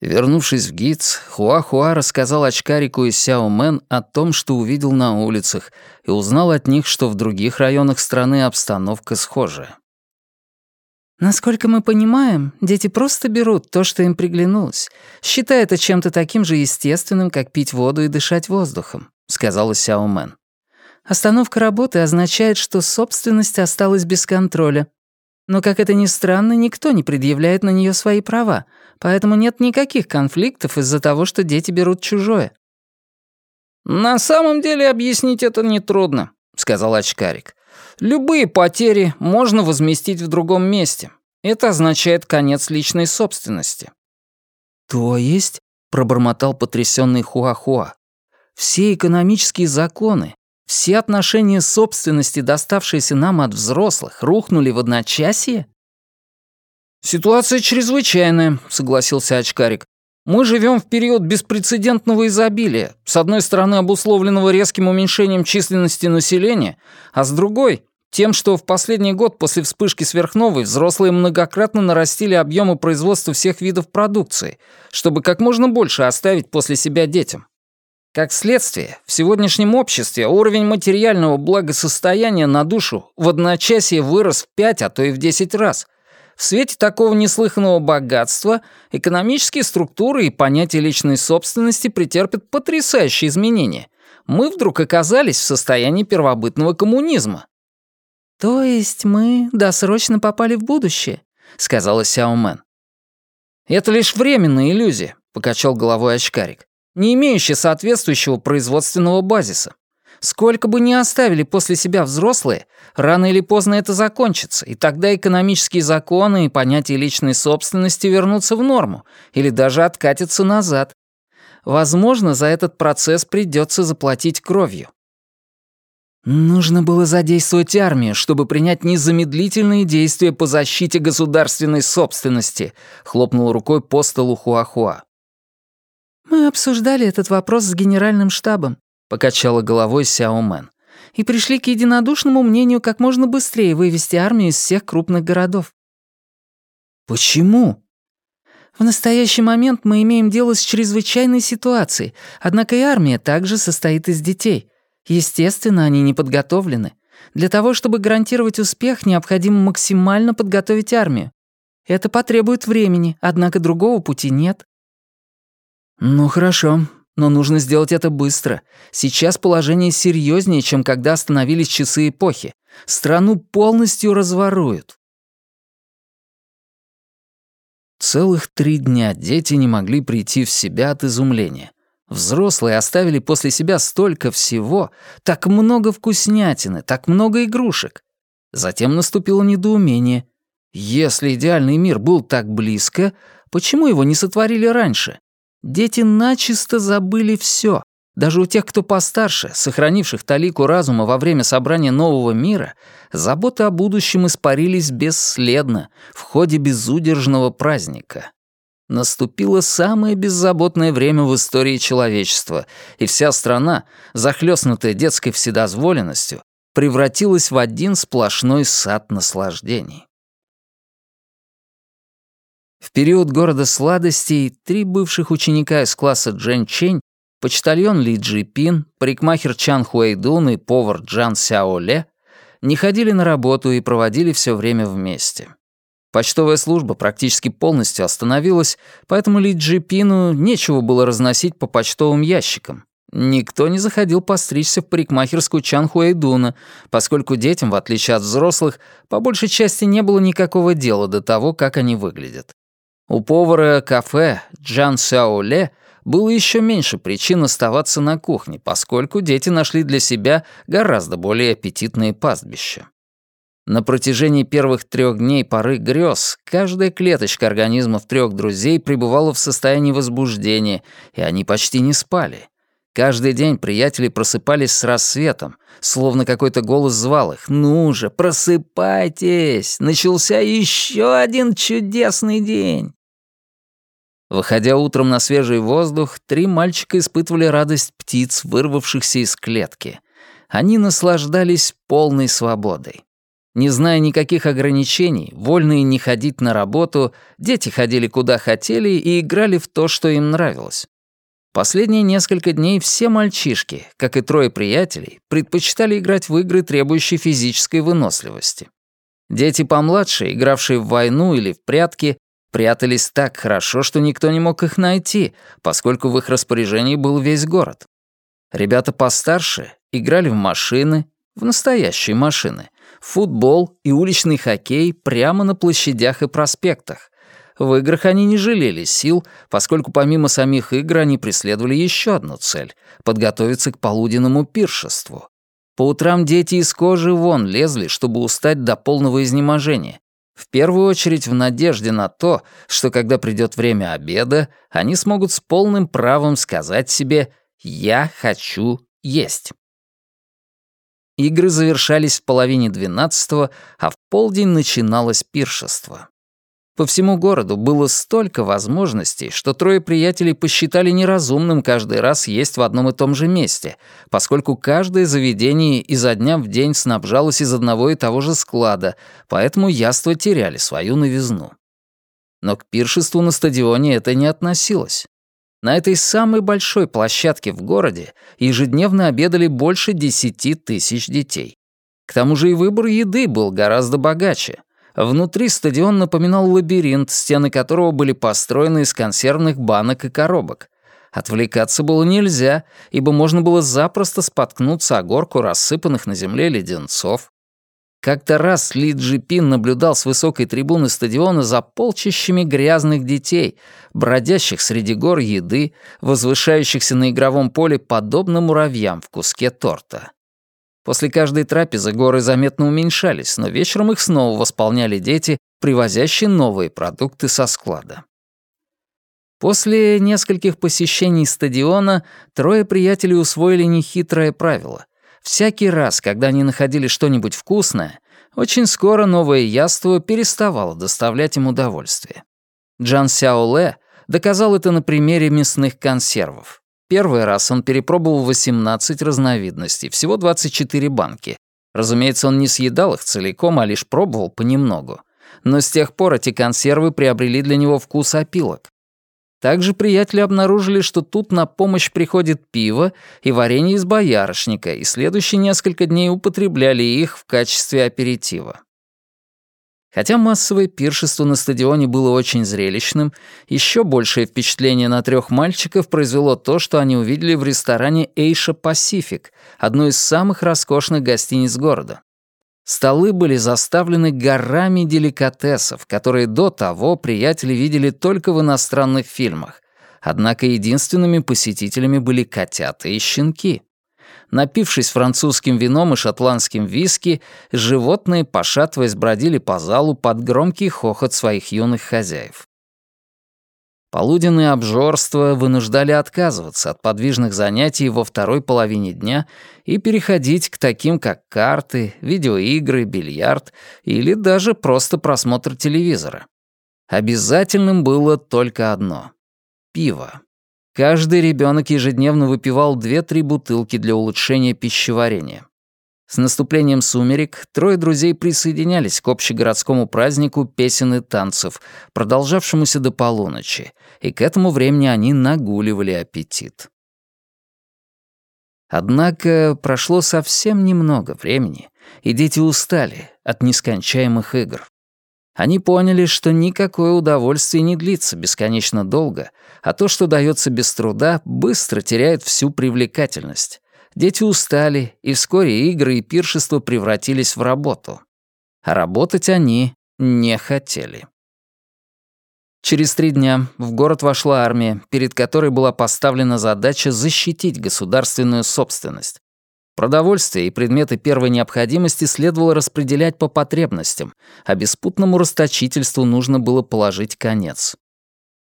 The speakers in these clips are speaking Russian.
Вернувшись в ГИЦ, Хуа-Хуа рассказал очкарику и Сяо Мэн о том, что увидел на улицах, и узнал от них, что в других районах страны обстановка схожая. Насколько мы понимаем, дети просто берут то, что им приглянулось, считая это чем-то таким же естественным, как пить воду и дышать воздухом, сказала Сяо Мэн. Остановка работы означает, что собственность осталась без контроля. Но, как это ни странно, никто не предъявляет на нее свои права, поэтому нет никаких конфликтов из-за того, что дети берут чужое. «На самом деле объяснить это нетрудно», — сказал очкарик. Любые потери можно возместить в другом месте. Это означает конец личной собственности. То есть, пробормотал потрясенный Хуахуа, все экономические законы, все отношения собственности, доставшиеся нам от взрослых, рухнули в одночасье? «Ситуация чрезвычайная», — согласился очкарик. Мы живем в период беспрецедентного изобилия, с одной стороны обусловленного резким уменьшением численности населения, а с другой — тем, что в последний год после вспышки сверхновой взрослые многократно нарастили объемы производства всех видов продукции, чтобы как можно больше оставить после себя детям. Как следствие, в сегодняшнем обществе уровень материального благосостояния на душу в одночасье вырос в 5, а то и в 10 раз — в свете такого неслыханного богатства экономические структуры и понятия личной собственности претерпят потрясающие изменения. Мы вдруг оказались в состоянии первобытного коммунизма. «То есть мы досрочно попали в будущее?» — сказала Сяо Мэн. «Это лишь временная иллюзия», — покачал головой очкарик, не имеющая соответствующего производственного базиса. Сколько бы ни оставили после себя взрослые, рано или поздно это закончится, и тогда экономические законы и понятие личной собственности вернутся в норму или даже откатятся назад. Возможно, за этот процесс придется заплатить кровью. Нужно было задействовать армию, чтобы принять незамедлительные действия по защите государственной собственности, хлопнул рукой по столу Хуахуа. Мы обсуждали этот вопрос с генеральным штабом покачала головой Сяо Мэн. И пришли к единодушному мнению как можно быстрее вывести армию из всех крупных городов. Почему? В настоящий момент мы имеем дело с чрезвычайной ситуацией, однако и армия также состоит из детей. Естественно, они не подготовлены. Для того, чтобы гарантировать успех, необходимо максимально подготовить армию. Это потребует времени, однако другого пути нет. Ну хорошо, но нужно сделать это быстро. Сейчас положение серьезнее, чем когда остановились часы эпохи. Страну полностью разворуют. Целых три дня дети не могли прийти в себя от изумления. Взрослые оставили после себя столько всего, так много вкуснятины, так много игрушек. Затем наступило недоумение. Если идеальный мир был так близко, почему его не сотворили раньше? Дети начисто забыли все. Даже у тех, кто постарше, сохранивших талику разума во время собрания нового мира, заботы о будущем испарились бесследно в ходе безудержного праздника. Наступило самое беззаботное время в истории человечества, и вся страна, захлестнутая детской вседозволенностью, превратилась в один сплошной сад наслаждений. Период города сладостей три бывших ученика из класса Джен Чень, почтальон Ли Джи Пин, парикмахер Чан Хуэйдун и повар Джан Сяо Ле не ходили на работу и проводили все время вместе. Почтовая служба практически полностью остановилась, поэтому Ли Джи Пину нечего было разносить по почтовым ящикам. Никто не заходил постричься в парикмахерскую Чан Хуэйдуна, поскольку детям, в отличие от взрослых, по большей части не было никакого дела до того, как они выглядят. У повара кафе Джан Сяоле было еще меньше причин оставаться на кухне, поскольку дети нашли для себя гораздо более аппетитные пастбища. На протяжении первых трех дней поры грез каждая клеточка организмов трех друзей пребывала в состоянии возбуждения, и они почти не спали. Каждый день приятели просыпались с рассветом, словно какой-то голос звал их. «Ну же, просыпайтесь! Начался еще один чудесный день!» Выходя утром на свежий воздух, три мальчика испытывали радость птиц, вырвавшихся из клетки. Они наслаждались полной свободой. Не зная никаких ограничений, вольные не ходить на работу, дети ходили куда хотели и играли в то, что им нравилось. Последние несколько дней все мальчишки, как и трое приятелей, предпочитали играть в игры, требующие физической выносливости. Дети помладше, игравшие в войну или в прятки, прятались так хорошо, что никто не мог их найти, поскольку в их распоряжении был весь город. Ребята постарше играли в машины, в настоящие машины, футбол и уличный хоккей прямо на площадях и проспектах. В играх они не жалели сил, поскольку помимо самих игр они преследовали еще одну цель — подготовиться к полуденному пиршеству. По утрам дети из кожи вон лезли, чтобы устать до полного изнеможения. В первую очередь в надежде на то, что когда придет время обеда, они смогут с полным правом сказать себе «Я хочу есть». Игры завершались в половине двенадцатого, а в полдень начиналось пиршество. По всему городу было столько возможностей, что трое приятелей посчитали неразумным каждый раз есть в одном и том же месте, поскольку каждое заведение изо дня в день снабжалось из одного и того же склада, поэтому яства теряли свою новизну. Но к пиршеству на стадионе это не относилось. На этой самой большой площадке в городе ежедневно обедали больше десяти тысяч детей. К тому же и выбор еды был гораздо богаче. Внутри стадион напоминал лабиринт, стены которого были построены из консервных банок и коробок. Отвлекаться было нельзя, ибо можно было запросто споткнуться о горку рассыпанных на земле леденцов. Как-то раз Ли Джипин наблюдал с высокой трибуны стадиона за полчищами грязных детей, бродящих среди гор еды, возвышающихся на игровом поле подобно муравьям в куске торта. После каждой трапезы горы заметно уменьшались, но вечером их снова восполняли дети, привозящие новые продукты со склада. После нескольких посещений стадиона трое приятелей усвоили нехитрое правило. Всякий раз, когда они находили что-нибудь вкусное, очень скоро новое яство переставало доставлять им удовольствие. Джан Сяоле доказал это на примере мясных консервов. Первый раз он перепробовал 18 разновидностей, всего 24 банки. Разумеется, он не съедал их целиком, а лишь пробовал понемногу. Но с тех пор эти консервы приобрели для него вкус опилок. Также приятели обнаружили, что тут на помощь приходит пиво и варенье из боярышника, и следующие несколько дней употребляли их в качестве аперитива. Хотя массовое пиршество на стадионе было очень зрелищным, еще большее впечатление на трех мальчиков произвело то, что они увидели в ресторане Эйша Пасифик, одной из самых роскошных гостиниц города. Столы были заставлены горами деликатесов, которые до того приятели видели только в иностранных фильмах. Однако единственными посетителями были котята и щенки. Напившись французским вином и шотландским виски, животные, пошатываясь, бродили по залу под громкий хохот своих юных хозяев. Полуденные обжорства вынуждали отказываться от подвижных занятий во второй половине дня и переходить к таким, как карты, видеоигры, бильярд или даже просто просмотр телевизора. Обязательным было только одно — пиво. Каждый ребенок ежедневно выпивал 2-3 бутылки для улучшения пищеварения. С наступлением сумерек трое друзей присоединялись к общегородскому празднику песен и танцев, продолжавшемуся до полуночи, и к этому времени они нагуливали аппетит. Однако прошло совсем немного времени, и дети устали от нескончаемых игр. Они поняли, что никакое удовольствие не длится бесконечно долго, а то, что дается без труда, быстро теряет всю привлекательность. Дети устали, и вскоре игры и пиршество превратились в работу. А работать они не хотели. Через три дня в город вошла армия, перед которой была поставлена задача защитить государственную собственность. Продовольствие и предметы первой необходимости следовало распределять по потребностям, а беспутному расточительству нужно было положить конец.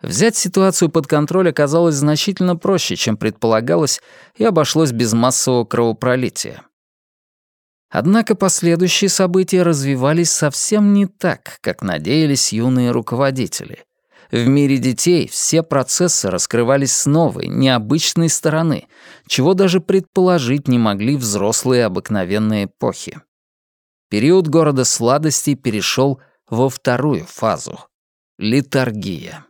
Взять ситуацию под контроль оказалось значительно проще, чем предполагалось, и обошлось без массового кровопролития. Однако последующие события развивались совсем не так, как надеялись юные руководители. В мире детей все процессы раскрывались с новой, необычной стороны, чего даже предположить не могли взрослые обыкновенные эпохи. период города сладостей перешел во вторую фазу — литургия.